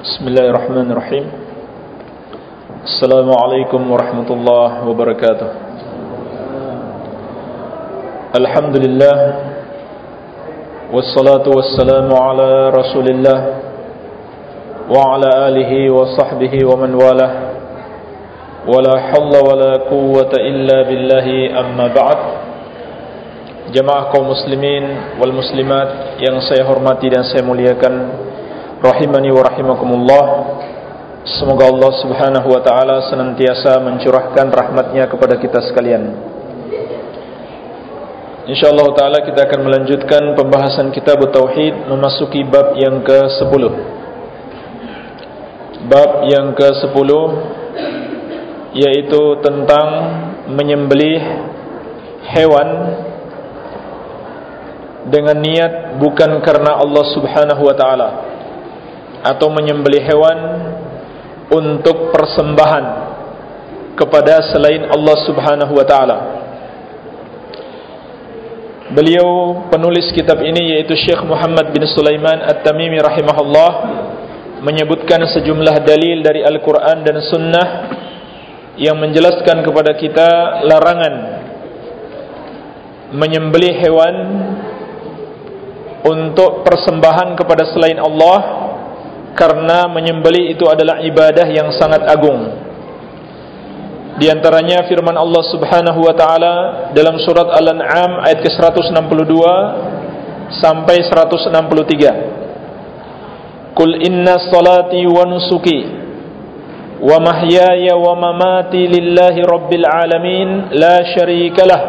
بسم الله الرحمن الرحيم. السلام عليكم ورحمة الله وبركاته. الحمد لله والصلاة والسلام على رسول الله وعلى آله وصحبه ومن والاه. ولا حول ولا قوة إلا بالله أما بعد. Jemaah kaum muslimin wal muslimat yang saya hormati dan saya muliakan. Rahimani wa rahimakumullah. Semoga Allah subhanahu wa ta'ala senantiasa mencurahkan rahmatnya kepada kita sekalian. InsyaAllah ta'ala kita akan melanjutkan pembahasan kitab Tauhid Memasuki bab yang ke-10 Bab yang ke-10 Yaitu tentang menyembelih hewan dengan niat bukan karena Allah Subhanahu wa taala atau menyembelih hewan untuk persembahan kepada selain Allah Subhanahu wa taala. Beliau penulis kitab ini yaitu Syekh Muhammad bin Sulaiman At-Tamimi rahimahullah menyebutkan sejumlah dalil dari Al-Qur'an dan Sunnah yang menjelaskan kepada kita larangan menyembelih hewan untuk persembahan kepada selain Allah karena menyembelih itu adalah ibadah yang sangat agung. Di antaranya firman Allah Subhanahu wa taala dalam surat Al-An'am ayat ke-162 sampai 163. Qul inna salati wa nusuki wa mahyaya wa mamati lillahi rabbil alamin la syarika lah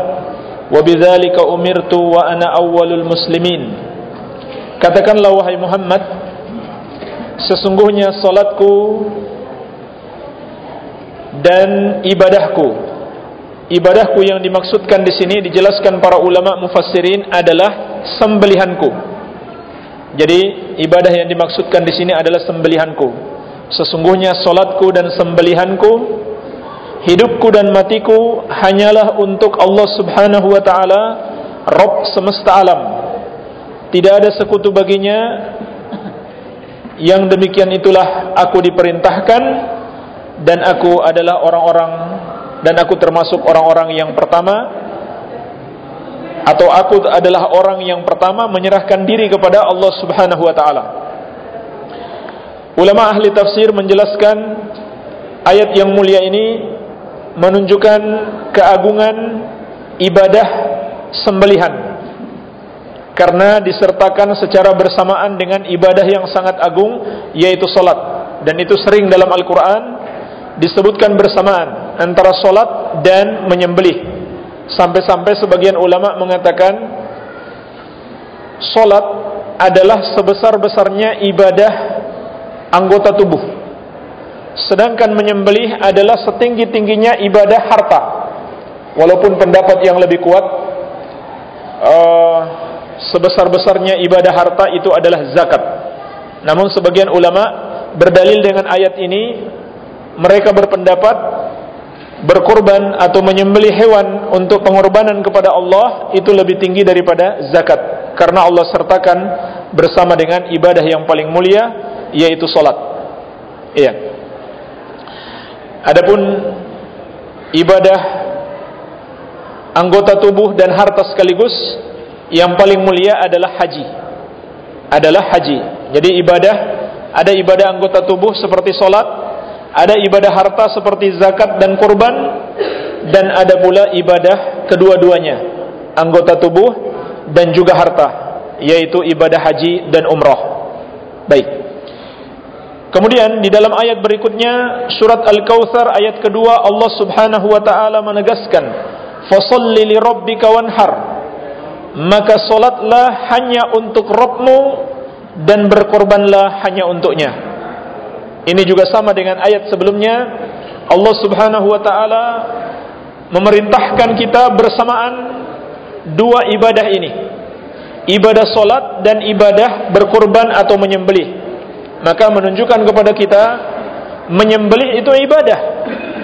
wa bidzalika umirtu wa ana awwalul muslimin Katakanlah wahai Muhammad Sesungguhnya salatku Dan ibadahku. Ibadahku yang dimaksudkan di sini Dijelaskan para ulama mufassirin adalah Sembelihanku. Jadi ibadah yang dimaksudkan di sini adalah sembelihanku. Sesungguhnya salatku dan sembelihanku Hidupku dan matiku Hanyalah untuk Allah subhanahu wa ta'ala Rob semesta alam. Tidak ada sekutu baginya Yang demikian itulah aku diperintahkan Dan aku adalah orang-orang Dan aku termasuk orang-orang yang pertama Atau aku adalah orang yang pertama Menyerahkan diri kepada Allah subhanahu wa ta'ala. Ulama ahli tafsir menjelaskan Ayat yang mulia ini Menunjukkan keagungan Ibadah Sembelihan karena disertakan secara bersamaan dengan ibadah yang sangat agung yaitu solat dan itu sering dalam Al-Quran disebutkan bersamaan antara solat dan menyembelih. Sampai-sampai sebagian ulama mengatakan solat adalah sebesar-besarnya ibadah anggota tubuh. Sedangkan menyembelih adalah setinggi-tingginya ibadah harta. Walaupun pendapat yang lebih kuat uh, sebesar-besarnya ibadah harta itu adalah zakat. Namun sebagian ulama berdalil dengan ayat ini mereka berpendapat berkorban atau menyembelih hewan untuk pengorbanan kepada Allah itu lebih tinggi daripada zakat karena Allah sertakan bersama dengan ibadah yang paling mulia yaitu salat. Iya. Adapun ibadah anggota tubuh dan harta sekaligus yang paling mulia adalah haji. Adalah haji. Jadi ibadah ada ibadah anggota tubuh seperti solat ada ibadah harta seperti zakat dan kurban dan ada pula ibadah kedua-duanya anggota tubuh dan juga harta yaitu ibadah haji dan umrah. Baik. Kemudian di dalam ayat berikutnya surat Al-Kautsar ayat kedua Allah Subhanahu wa taala menegaskan fasalli li rabbika wanhar maka solatlah hanya untuk Robmu dan berkorbanlah hanya untuknya. Ini juga sama dengan ayat sebelumnya. Allah Subhanahu wa taala memerintahkan kita bersamaan dua ibadah ini. Ibadah solat dan ibadah berkorban atau menyembelih. Maka menunjukkan kepada kita menyembelih itu ibadah.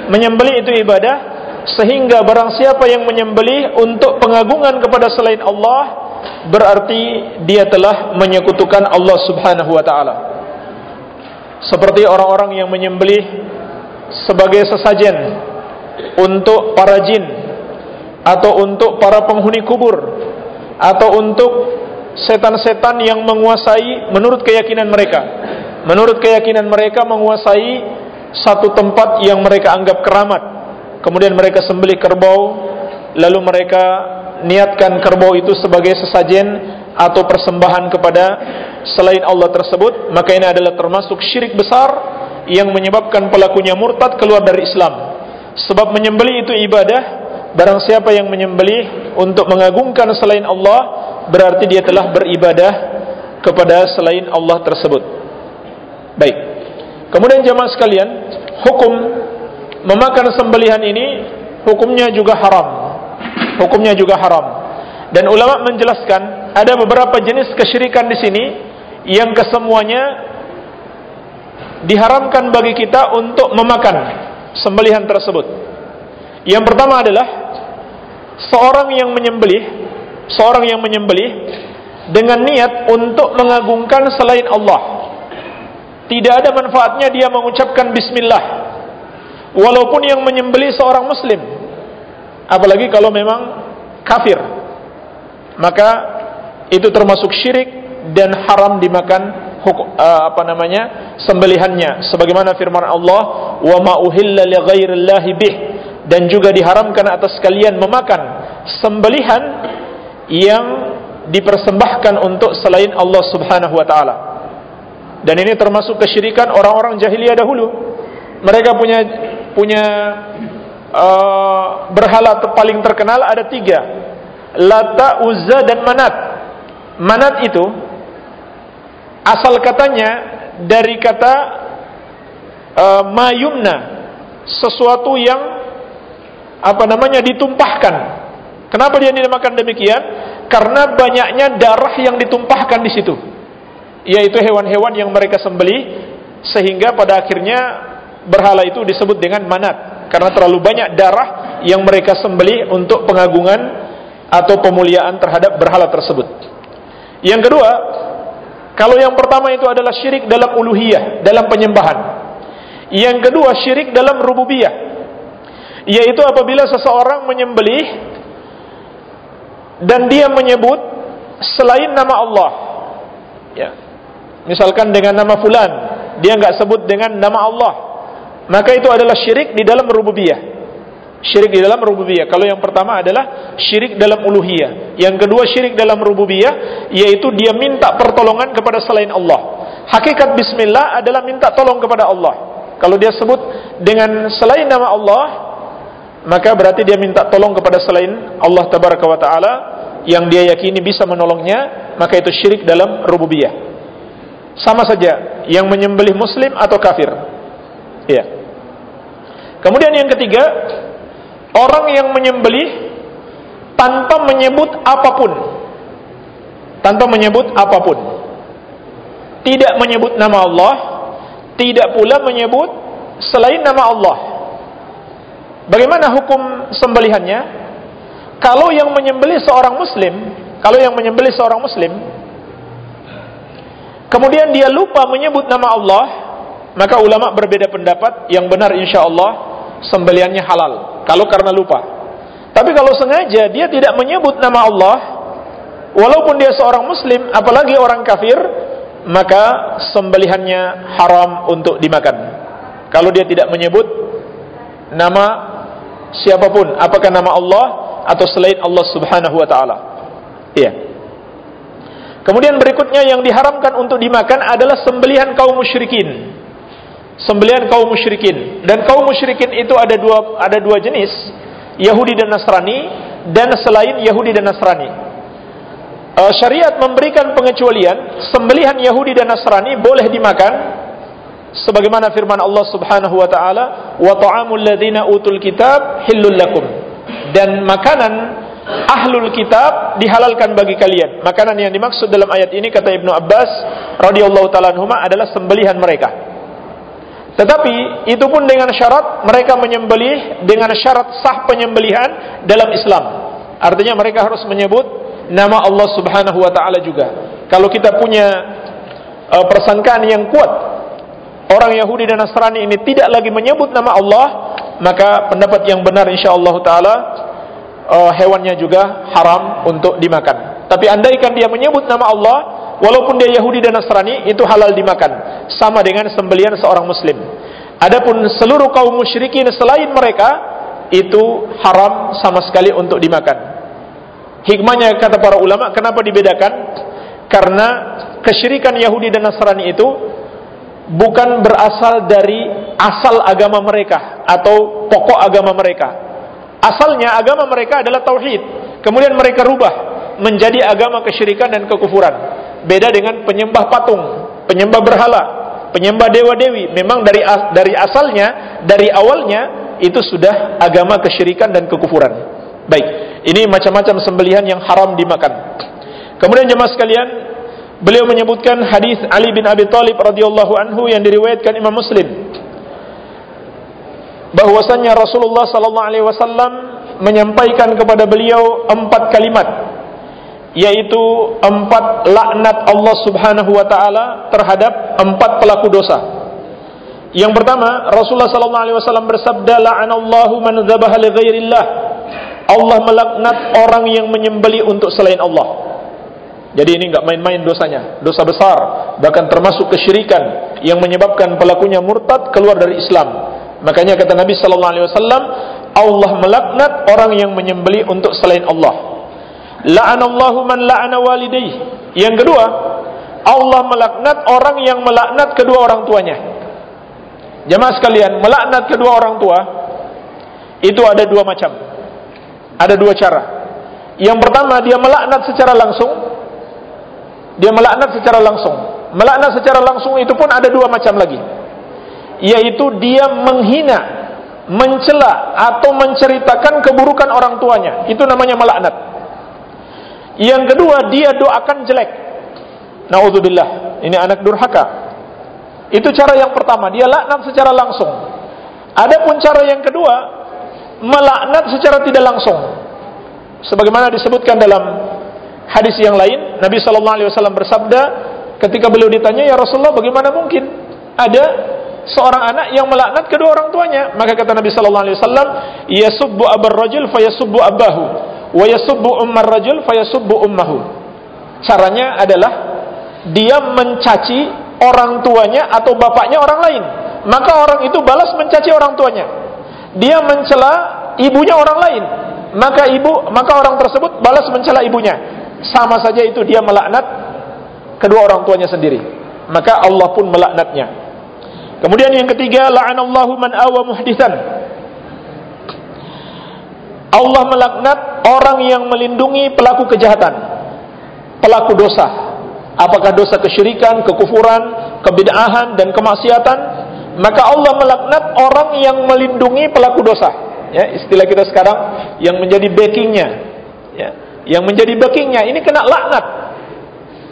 Menyembelih itu ibadah sehingga barang siapa yang menyembelih untuk pengagungan kepada selain Allah berarti dia telah menyekutukan Allah Subhanahu wa taala. seperti orang-orang yang menyembelih sebagai sesajen untuk para jin atau untuk para penghuni kubur atau untuk setan-setan yang menguasai menurut keyakinan mereka menurut keyakinan mereka menguasai satu tempat yang mereka anggap keramat kemudian mereka sembelih kerbau lalu mereka niatkan kerbau itu sebagai sesajen atau persembahan kepada selain Allah tersebut maka ini adalah termasuk syirik besar yang menyebabkan pelakunya murtad keluar dari Islam sebab menyembelih itu ibadah Barang siapa yang menyembelih untuk mengagungkan selain Allah berarti dia telah beribadah kepada selain Allah tersebut. Baik. Kemudian jemaah sekalian, hukum memakan sembelihan ini hukumnya juga haram. Hukumnya juga haram. Dan ulama menjelaskan ada beberapa jenis kesyirikan di sini yang kesemuanya diharamkan bagi kita untuk memakan sembelihan tersebut. Yang pertama adalah seorang yang menyembelih, seorang yang menyembelih dengan niat untuk mengagungkan selain Allah. Tidak ada manfaatnya dia mengucapkan bismillah. Walaupun yang menyembelih seorang muslim. Apalagi kalau memang kafir. Maka itu termasuk syirik dan haram dimakan uh, apa namanya sembelihannya sebagaimana firman Allah wa ma uhilla bih dan juga diharamkan atas kalian memakan sembelihan yang dipersembahkan untuk selain Allah Subhanahu wa taala. Dan ini termasuk kesyirikan orang-orang jahiliyah dahulu. Mereka punya punya uh, berhala paling terkenal ada tiga. Lata, Uzza dan Manat. Manat itu asal katanya dari kata uh, mayumna, sesuatu yang apa namanya ditumpahkan. Kenapa dia dinamakan demikian? Karena banyaknya darah yang ditumpahkan di situ. Yaitu hewan-hewan yang mereka sembeli sehingga pada akhirnya berhala itu disebut dengan manat. Karena terlalu banyak darah yang mereka sembeli untuk pengagungan atau pemuliaan terhadap berhala tersebut. Yang kedua, kalau yang pertama itu adalah syirik dalam uluhiyah, dalam penyembahan. Yang kedua syirik dalam rububiyah, yaitu apabila seseorang menyembelih dan dia menyebut selain nama Allah. Ya. Misalkan dengan nama fulan dia enggak sebut dengan nama Allah maka itu adalah syirik di dalam rububiyah. Syirik di dalam rububiyah. Kalau yang pertama adalah syirik dalam uluhiyah. Yang kedua syirik dalam rububiyah yaitu dia minta pertolongan kepada selain Allah. Hakikat bismillah adalah minta tolong kepada Allah. Kalau dia sebut dengan selain nama Allah maka berarti dia minta tolong kepada selain Allah tabaraka wa taala yang dia yakini bisa menolongnya maka itu syirik dalam rububiyah. Sama saja yang menyembelih muslim atau kafir. Ya kemudian yang ketiga orang yang menyembelih tanpa menyebut apa pun tanpa menyebut apa pun tidak menyebut nama Allah tidak pula menyebut selain nama Allah Bagaimana hukum sembelihannya? Kalau yang menyembelih seorang muslim, kalau yang menyembelih seorang muslim, kemudian dia lupa menyebut nama Allah, maka ulama berbeda pendapat. Yang benar insya Allah sembelihannya halal. Kalau karena lupa. Tapi kalau sengaja dia tidak menyebut nama Allah, walaupun dia seorang muslim, apalagi orang kafir, maka sembelihannya haram untuk dimakan. Kalau dia tidak menyebut nama siapa pun apakah nama Allah atau selain Allah Subhanahu wa taala. Iya. Kemudian berikutnya yang diharamkan untuk dimakan adalah sembelihan kaum musyrikin. Sembelihan kaum musyrikin. Dan kaum musyrikin itu ada dua ada dua jenis, Yahudi dan Nasrani. Dan selain Yahudi dan Nasrani. Uh, syariat memberikan pengecualian. Sembelihan Yahudi dan Nasrani boleh dimakan. Sebagaimana firman Allah Subhanahu wa taala wa ta'amul ladzina utul kitab hillul lakum. Dan makanan ahlul kitab dihalalkan bagi kalian. Makanan yang dimaksud dalam ayat ini kata Ibnu Abbas radhiyallahu taala adalah sembelihan mereka tetapi itu pun dengan syarat mereka menyembelih dengan syarat sah penyembelihan dalam Islam artinya mereka harus menyebut nama Allah Subhanahu wa taala juga kalau kita punya uh, persangkaan yang kuat orang Yahudi dan Nasrani ini tidak lagi menyebut nama Allah, maka pendapat yang benar insyaallah taala uh, hewannya juga haram untuk dimakan. Tapi andaikan dia menyebut nama Allah, walaupun dia Yahudi dan Nasrani, itu halal dimakan, sama dengan sembelian seorang muslim. Adapun seluruh kaum musyrikin selain mereka itu haram sama sekali untuk dimakan. Hikmahnya kata para ulama kenapa dibedakan? Karena kesyirikan Yahudi dan Nasrani itu bukan berasal dari asal agama mereka atau pokok agama mereka. Asalnya agama mereka adalah tauhid. Kemudian mereka rubah menjadi agama kesyirikan dan kekufuran. Beda dengan penyembah patung, penyembah berhala, penyembah dewa-dewi. Memang dari dari asalnya, dari awalnya itu sudah agama kesyirikan dan kekufuran. Baik, ini macam-macam sembelihan yang haram dimakan. Kemudian jemaah sekalian, Beliau menyebutkan hadis Ali bin Abi Thalib radhiyallahu anhu yang diriwayatkan Imam Muslim bahwasanya Rasulullah sallallahu alaihi wasallam menyampaikan kepada beliau empat kalimat yaitu empat laknat Allah Subhanahu wa taala terhadap empat pelaku dosa. Yang pertama, Rasulullah sallallahu alaihi wasallam bersabda, "La'anallahu man dzabaha li ghairillah." Allah melaknat orang yang menyembelih untuk selain Allah. Jadi ini enggak main-main dosanya, dosa besar, bahkan termasuk kesyirikan yang menyebabkan pelakunya murtad keluar dari Islam. Makanya kata Nabi sallallahu alaihi wasallam, Allah melaknat orang yang menyembelih untuk selain Allah. La'anallahu man la'ana walidayhi. Yang kedua, Allah melaknat orang yang melaknat kedua orang tuanya. Jemaah sekalian, melaknat kedua orang tua itu ada dua macam. Ada dua cara. Yang pertama dia melaknat secara langsung dia melaknat secara langsung. Melaknat secara langsung itu pun ada dua macam lagi. Yaitu dia menghina, mencela atau menceritakan keburukan orang tuanya. Itu namanya melaknat. Yang kedua, dia doakan jelek. Nauzubillah. Ini anak durhaka. Itu cara yang pertama, dia laknat secara langsung. Adapun cara yang kedua, melaknat secara tidak langsung. Sebagaimana disebutkan dalam hadis yang lain Nabi sallallahu alaihi wasallam bersabda ketika beliau ditanya ya Rasulullah bagaimana mungkin ada seorang anak yang melaknat kedua orang tuanya maka kata Nabi sallallahu alaihi wasallam abar rajul fayasubbu abahu wa yasubbu ummar rajul fayasubbu ummahu. Caranya adalah dia mencaci orang tuanya atau bapaknya orang lain. Maka orang itu balas mencaci orang tuanya. Dia mencela ibunya orang lain. Maka ibu maka orang tersebut balas mencela ibunya. Sama saja itu dia melaknat kedua orang tuanya sendiri. Maka Allah pun melaknatnya. Kemudian yang ketiga la'anallahu man awa muhdisan Allah melaknat orang yang melindungi pelaku kejahatan pelaku dosa. Apakah dosa kesyirikan, kekufuran, kebid'ahan dan kemaksiatan? Maka Allah melaknat orang yang melindungi pelaku dosa. Ya istilah kita sekarang yang menjadi backingnya. Ya yang menjadi backingnya ini kena laknat.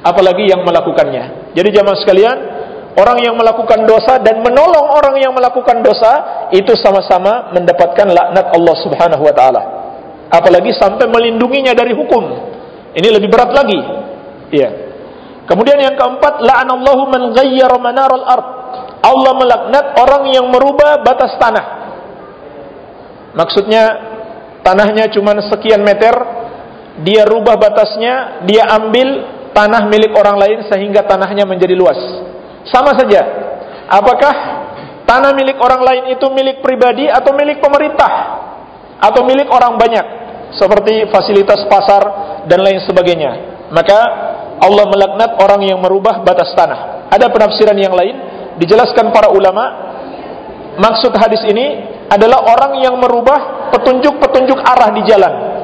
Apalagi yang melakukannya. Jadi jamaah sekalian orang yang melakukan dosa dan menolong orang yang melakukan dosa itu sama-sama mendapatkan laknat Allah Subhanahu wa taala. Apalagi sampai melindunginya dari hukum. Ini lebih berat lagi. Iya. Kemudian yang keempat la'anallahu man ghayyara manaral ard. Allah melaknat orang yang merubah batas tanah. Maksudnya tanahnya cuma sekian meter dia rubah batasnya, dia ambil tanah milik orang lain sehingga tanahnya menjadi luas. Sama saja. Apakah tanah milik orang lain itu milik pribadi atau milik pemerintah atau milik orang banyak seperti fasilitas pasar dan lain sebagainya. Maka Allah melaknat orang yang merubah batas tanah. Ada penafsiran yang lain dijelaskan para ulama maksud hadis ini adalah orang yang merubah petunjuk-petunjuk arah di jalan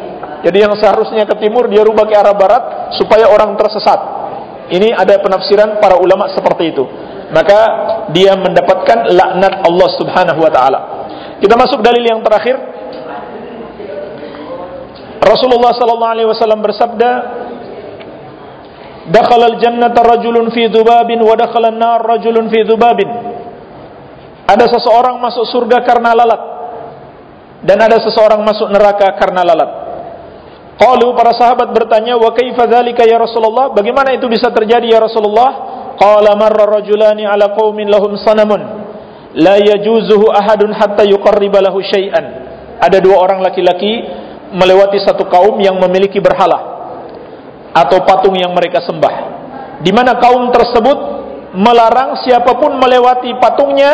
jadi yang seharusnya ke timur dia rubah ke arah barat supaya orang tersesat. Ini ada penafsiran para ulama seperti itu. Maka dia mendapatkan laknat Allah Subhanahu wa taala. Kita masuk dalil yang terakhir. Rasulullah sallallahu alaihi wasallam bersabda, "Dakhala al-jannata rajulun fi dhubabin wa dakhala an-nar rajulun fi dhubabin." Ada seseorang masuk surga karena lalat dan ada seseorang masuk neraka karena lalat. Qalu para sahabat bertanya, "Wa kaifa dzalika ya Rasulullah?" Bagaimana itu bisa terjadi ya Rasulullah? qala marra rajulani ala qaumin lahum sanamun la yajuzuhu ahadun hatta yuqarriba lahu syai'an ada dua orang laki-laki melewati satu kaum yang memiliki berhala atau patung yang mereka sembah di mana kaum tersebut melarang siapa pun melewati patungnya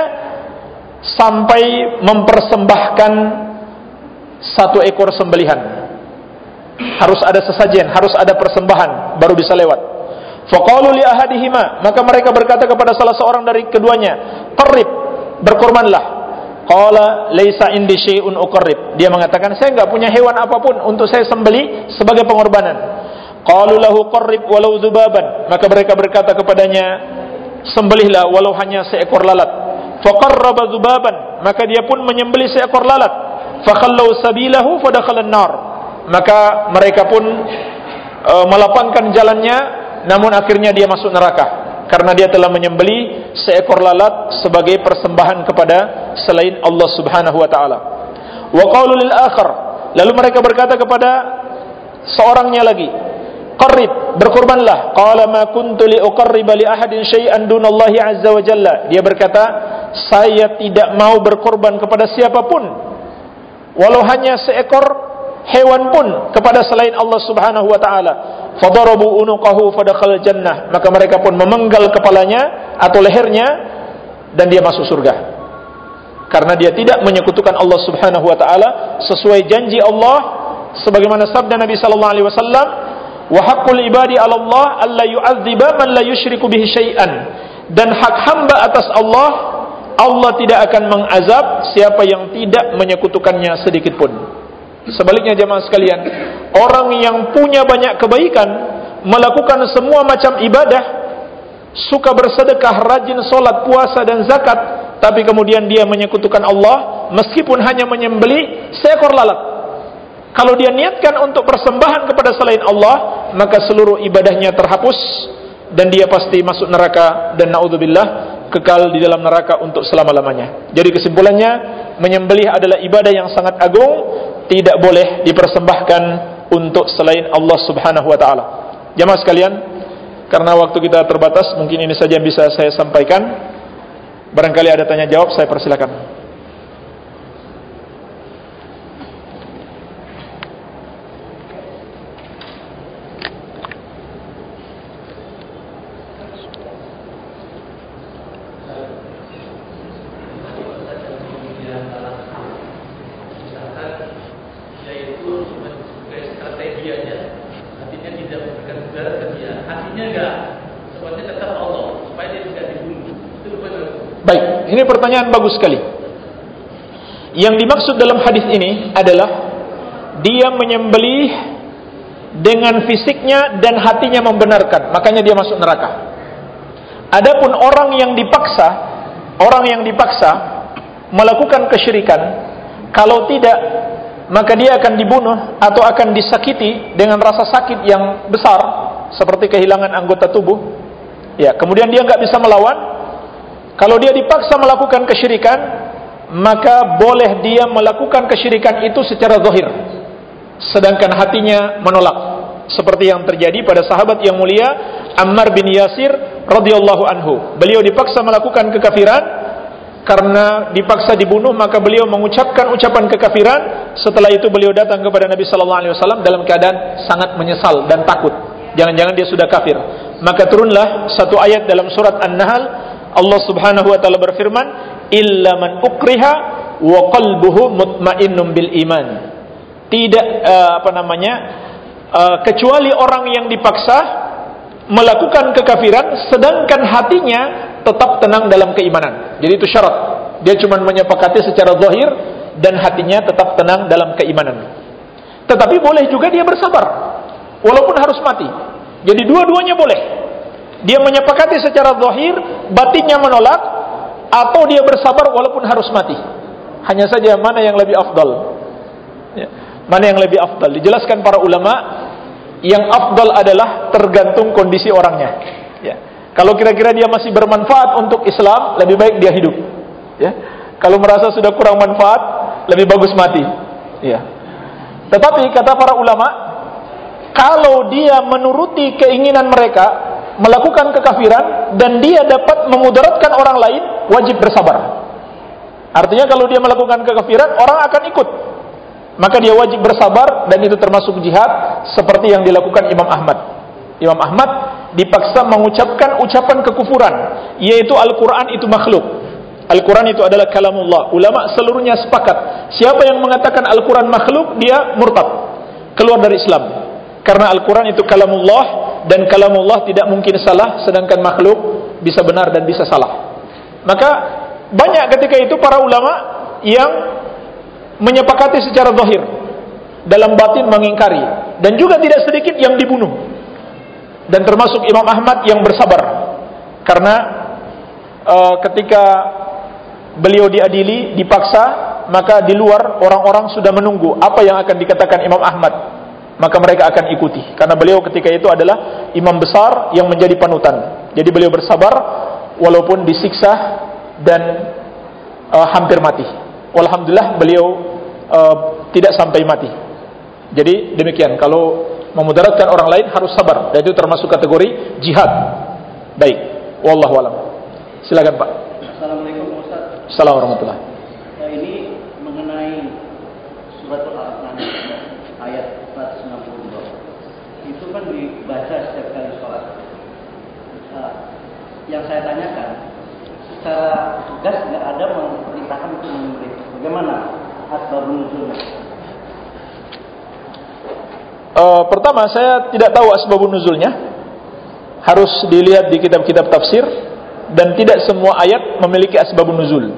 sampai mempersembahkan satu ekor sembelihan harus ada sesajen harus ada persembahan baru bisa lewat. Faqalu li ahadihima maka mereka berkata kepada salah seorang dari keduanya qarrib berkorbanlah. Qala laisa indi syai'un uqarrib. Dia mengatakan saya enggak punya hewan apa pun untuk saya sembeli sebagai pengorbanan. Qalu lahu qarrib walau dzubaban maka mereka berkata kepadanya sembelihlah walau hanya seekor lalat. Faqarraba dzubaban maka dia pun menyembelih seekor lalat. Fakhallau sabilahu fadakhala an-nar maka mereka pun uh, melapangkan jalannya namun akhirnya dia masuk neraka karena dia telah menyembeli seekor lalat sebagai persembahan kepada selain Allah Subhanahu wa taala. Wa qalu lil akhar, lalu mereka berkata kepada seorangnya lagi, "Qarrib, berkorbanlah." Qala ma kuntu li uqarriba li ahadin syai'an dunallahi azza wa jalla. Dia berkata, "Saya tidak mau berkorban kepada siapa pun walau hanya seekor hewan pun kepada selain Allah Subhanahu wa taala. Fadarabu unuqahu fadakhal jannah. Maka mereka pun memenggal kepalanya atau lehernya dan dia masuk surga. Karena dia tidak menyekutukan Allah Subhanahu wa taala sesuai janji Allah sebagaimana sabda Nabi sallallahu alaihi wasallam wa haqqul ibadi 'ala Allah alla yu'adziba man la yusyriku bihi syai'an. Dan hak hamba atas Allah Allah tidak akan mengazab siapa yang tidak menyekutukannya sedikit pun Sebaliknya jemaah sekalian, orang yang punya banyak kebaikan, melakukan semua macam ibadah, suka bersedekah, rajin solat, puasa dan zakat, tapi kemudian dia menyekutukan Allah, meskipun hanya menyembeli seekor lalat. Kalau dia niatkan untuk persembahan kepada selain Allah, maka seluruh ibadahnya terhapus dan dia pasti masuk neraka dan naudzubillah kekal di dalam neraka untuk selama-lamanya. Jadi kesimpulannya, menyembelih adalah ibadah yang sangat agung, tidak boleh dipersembahkan untuk selain Allah Subhanahu wa taala. Jamaah sekalian, karena waktu kita terbatas, mungkin ini saja yang bisa saya sampaikan. Barangkali ada tanya jawab, saya persilakan. Ini pertanyaan bagus sekali. Yang dimaksud dalam hadis ini adalah dia menyembelih dengan fisiknya dan hatinya membenarkan, makanya dia masuk neraka. Adapun orang yang dipaksa, orang yang dipaksa melakukan kesyirikan, kalau tidak maka dia akan dibunuh atau akan disakiti dengan rasa sakit yang besar seperti kehilangan anggota tubuh. Ya, kemudian dia nggak bisa melawan, kalau dia dipaksa melakukan kesyirikan, maka boleh dia melakukan kesyirikan itu secara zahir. Sedangkan hatinya menolak. Seperti yang terjadi pada sahabat yang mulia Ammar bin Yasir radhiyallahu anhu. Beliau dipaksa melakukan kekafiran karena dipaksa dibunuh maka beliau mengucapkan ucapan kekafiran setelah itu beliau datang kepada Nabi sallallahu alaihi wasallam dalam keadaan sangat menyesal dan takut jangan-jangan dia sudah kafir maka turunlah satu ayat dalam surat An-Nahl Allah Subhanahu wa taala berfirman, "Illa man ukriha wa qalbuhu mutmainnun bil iman." Tidak uh, apa namanya? Uh, kecuali orang yang dipaksa melakukan kekafiran sedangkan hatinya tetap tenang dalam keimanan. Jadi itu syarat. Dia cuma menyepakati secara zahir dan hatinya tetap tenang dalam keimanan. Tetapi boleh juga dia bersabar walaupun harus mati. Jadi dua-duanya boleh. Dia menyepakati secara zahir, batinnya menolak, atau dia bersabar walaupun harus mati. Hanya saja mana yang lebih afdal. Ya. Mana yang lebih afdal. Dijelaskan para ulama, yang afdal adalah tergantung kondisi orangnya. Kalau kira-kira dia masih bermanfaat untuk Islam, lebih baik dia hidup. Ya. Kalau merasa sudah kurang manfaat, lebih bagus mati. Ya. Tetapi kata para ulama, kalau dia menuruti keinginan mereka, melakukan kekafiran dan dia dapat memudaratkan orang lain, wajib bersabar. Artinya kalau dia melakukan kekafiran, orang akan ikut. Maka dia wajib bersabar dan itu termasuk jihad seperti yang dilakukan Imam Ahmad. Imam Ahmad dipaksa mengucapkan ucapan kekufuran, yaitu Al-Quran itu makhluk. Al-Quran itu adalah kalamullah. Ulama seluruhnya sepakat. Siapa yang mengatakan Al-Quran makhluk, dia murtad. Keluar dari Islam. Karena Al-Quran itu kalamullah dan kalamullah tidak mungkin salah, sedangkan makhluk bisa benar dan bisa salah. Maka banyak ketika itu para ulama yang menyepakati secara zahir dalam batin mengingkari dan juga tidak sedikit yang dibunuh dan termasuk Imam Ahmad yang bersabar. Karena uh, ketika beliau diadili dipaksa maka di luar orang-orang sudah menunggu apa yang akan dikatakan Imam Ahmad. Maka mereka akan ikuti. Karena beliau ketika itu adalah imam besar yang menjadi panutan. Jadi beliau bersabar walaupun disiksa dan uh, hampir mati. Alhamdulillah beliau uh, tidak sampai mati. Jadi demikian. Kalau memudaratkan orang lain harus sabar dan itu termasuk kategori jihad. Baik, wallahu alam. Silakan Pak. Assalamualaikum Ustaz. Assalamualaikum warahmatullahi. Ya, ini mengenai surat Al-An'am ayat 162. Itu kan dibaca setiap kali sholat. Nah, yang saya tanyakan, secara tugas nggak ada memerintahkan untuk memberi. Bagaimana asbabun nuzulnya? Uh, pertama saya tidak tahu asbabun nuzulnya. Harus dilihat di kitab-kitab tafsir dan tidak semua ayat memiliki asbabun nuzul.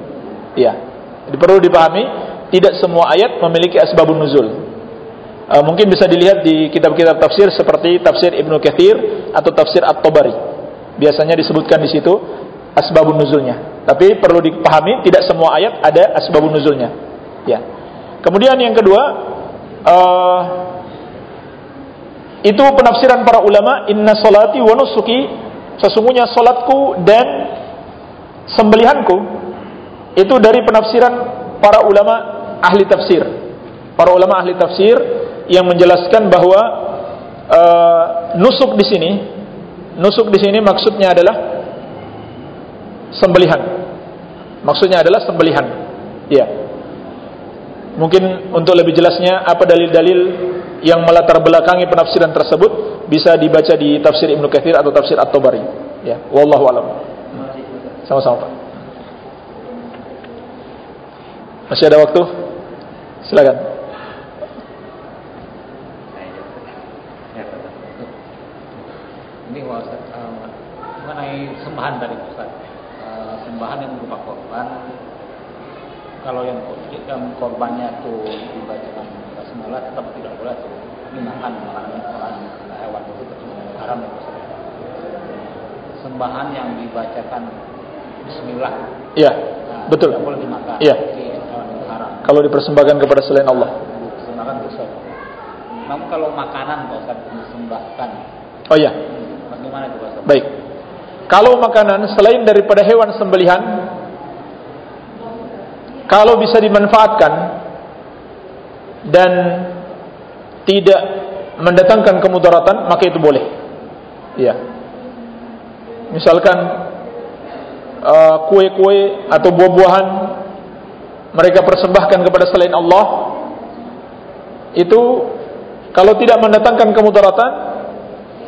Ya. Jadi perlu dipahami, tidak semua ayat memiliki asbabun nuzul. Uh, mungkin bisa dilihat di kitab-kitab tafsir seperti tafsir Ibnu Katsir atau tafsir At-Tabari. Biasanya disebutkan di situ asbabun nuzulnya. Tapi perlu dipahami tidak semua ayat ada asbabun nuzulnya. Ya. Kemudian yang kedua uh, itu penafsiran para ulama inna salati wa nusuki sesungguhnya salatku dan sembelihanku itu dari penafsiran para ulama ahli tafsir. Para ulama ahli tafsir yang menjelaskan bahwa uh, nusuk di sini nusuk di sini maksudnya adalah sembelihan. Maksudnya adalah sembelihan. Ya. Mungkin untuk lebih jelasnya apa dalil-dalil yang melatar belakangi penafsiran tersebut bisa dibaca di tafsir Ibnu Katsir atau tafsir At-Tabari. Ya, wallahu alam. Sama-sama, Pak. Masih ada waktu? Silakan. Ini mengenai sembahan dari Ustaz sembahan yang berupa korban kalau yang yang korbannya itu dibacakan basmalah tetap tidak boleh dimakan makanan orang hewan itu haram itu sembahan yang dibacakan Bismillah. Iya nah, betul. tidak boleh dimakan. Iya. Haram. Kalau dipersembahkan kepada selain Allah. Dipersembahkan dosa namun kalau makanan Pak Ustaz disembahkan. Oh iya. Bagaimana itu Pak baik. Kalau makanan selain daripada hewan sembelihan kalau bisa dimanfaatkan dan tidak mendatangkan kemudaratan maka itu boleh. Iya. Misalkan uh, kue-kue uh, atau buah-buahan mereka persembahkan kepada selain Allah itu kalau tidak mendatangkan kemudaratan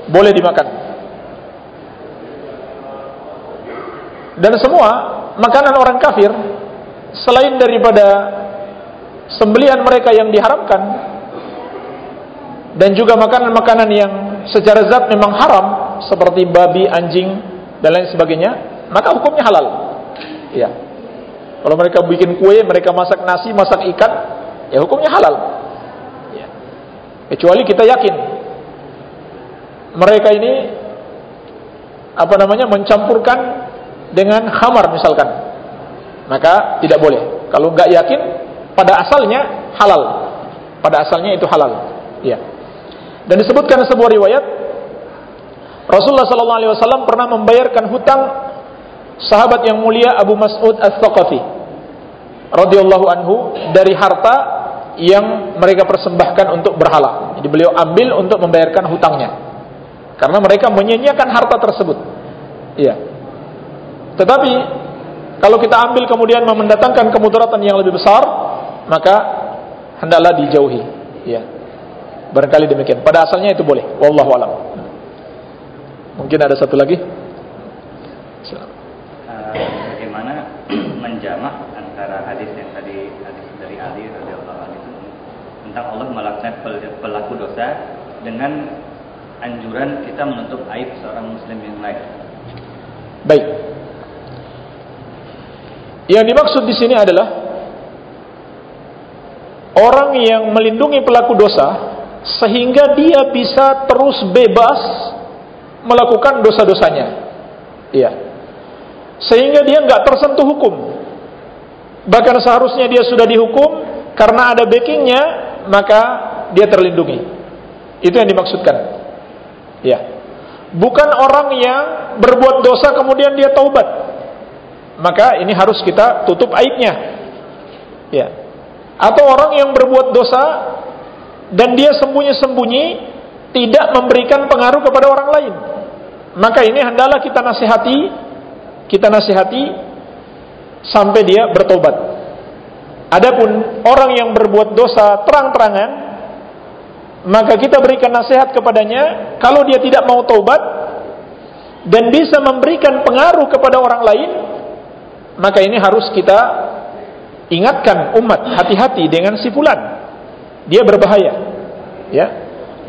boleh dimakan. Dan semua makanan orang kafir selain daripada sembelihan mereka yang diharamkan dan juga makanan-makanan yang secara zat memang haram seperti babi, anjing dan lain sebagainya, maka hukumnya halal. Ya. Kalau mereka bikin kue, mereka masak nasi, masak ikan, ya hukumnya halal. Ya. Kecuali kita yakin mereka ini apa namanya mencampurkan dengan khamar misalkan maka tidak boleh kalau nggak yakin pada asalnya halal pada asalnya itu halal ya dan disebutkan sebuah riwayat Rasulullah sallallahu alaihi wasallam pernah membayarkan hutang sahabat yang mulia Abu Mas'ud Ats-Tsaqafi radhiyallahu anhu dari harta yang mereka persembahkan untuk berhala. Jadi beliau ambil untuk membayarkan hutangnya. Karena mereka menyanyiakan harta tersebut. Iya. Tetapi kalau kita ambil kemudian mendatangkan kemudaratan yang lebih besar, maka hendaklah dijauhi. Iya. Barangkali demikian. Pada asalnya itu boleh. Wallahu alam. Mungkin ada satu lagi. Uh, bagaimana menjamah antara hadis yang tadi hadis dari Ali radhiyallahu anhu tentang Allah melaknat pelaku dosa dengan anjuran kita menutup aib seorang muslim yang lain. Baik. Yang dimaksud di sini adalah orang yang melindungi pelaku dosa sehingga dia bisa terus bebas melakukan dosa-dosanya. Iya. Sehingga dia nggak tersentuh hukum. Bahkan seharusnya dia sudah dihukum karena ada backingnya, maka dia terlindungi. Itu yang dimaksudkan. Ya. Bukan orang yang berbuat dosa kemudian dia taubat. Maka ini harus kita tutup aibnya. Ya. Atau orang yang berbuat dosa dan dia sembunyi-sembunyi tidak memberikan pengaruh kepada orang lain. Maka ini hendaklah kita nasihati, kita nasihati sampai dia bertobat. Adapun orang yang berbuat dosa terang-terangan maka kita berikan nasihat kepadanya kalau dia tidak mau taubat dan bisa memberikan pengaruh kepada orang lain maka ini harus kita ingatkan umat hati-hati dengan si fulan. Dia berbahaya. Ya.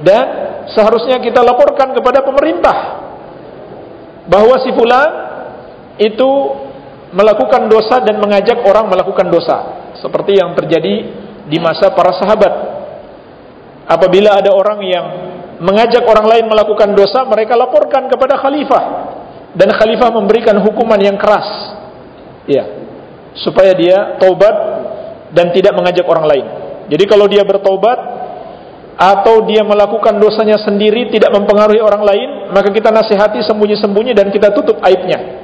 Dan seharusnya kita laporkan kepada pemerintah bahwa si fulan itu melakukan dosa dan mengajak orang melakukan dosa. Seperti yang terjadi di masa para sahabat. Apabila ada orang yang mengajak orang lain melakukan dosa, mereka laporkan kepada khalifah. Dan khalifah memberikan hukuman yang keras. Ya. Supaya dia taubat dan tidak mengajak orang lain. Jadi kalau dia bertaubat atau dia melakukan dosanya sendiri tidak mempengaruhi orang lain, maka kita nasihati sembunyi-sembunyi dan kita tutup aibnya.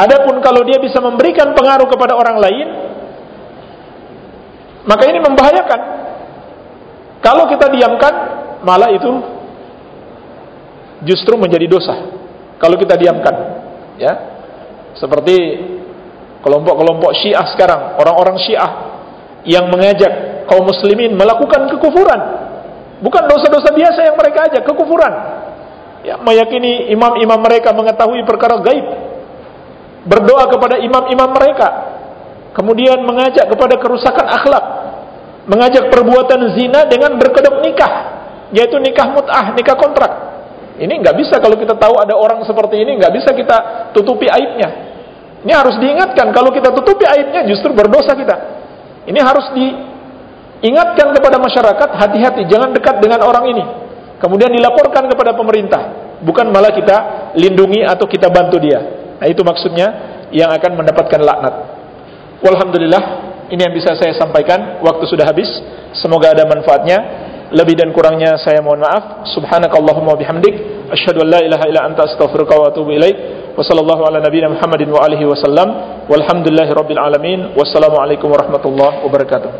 Adapun kalau dia bisa memberikan pengaruh kepada orang lain, maka ini membahayakan kalau kita diamkan, malah itu justru menjadi dosa. Kalau kita diamkan, ya. Seperti kelompok-kelompok Syiah sekarang, orang-orang Syiah yang mengajak kaum muslimin melakukan kekufuran. Bukan dosa-dosa biasa yang mereka ajak, kekufuran. Ya, meyakini imam-imam mereka mengetahui perkara gaib. Berdoa kepada imam-imam mereka. Kemudian mengajak kepada kerusakan akhlak mengajak perbuatan zina dengan berkedok nikah, yaitu nikah mut'ah, nikah kontrak. Ini nggak bisa kalau kita tahu ada orang seperti ini, nggak bisa kita tutupi aibnya. Ini harus diingatkan, kalau kita tutupi aibnya justru berdosa kita. Ini harus diingatkan kepada masyarakat, hati-hati, jangan dekat dengan orang ini. Kemudian dilaporkan kepada pemerintah, bukan malah kita lindungi atau kita bantu dia. Nah itu maksudnya yang akan mendapatkan laknat. Walhamdulillah ini yang bisa saya sampaikan. Waktu sudah habis. Semoga ada manfaatnya. Lebih dan kurangnya saya mohon maaf. Subhanakallahumma bihamdik. Asyhadu an la ilaha illa anta astaghfiruka wa atubu ilaik. Wa sallallahu ala nabiyyina Muhammadin wa alihi wasallam. Walhamdulillahi rabbil alamin. Wassalamualaikum warahmatullahi wabarakatuh.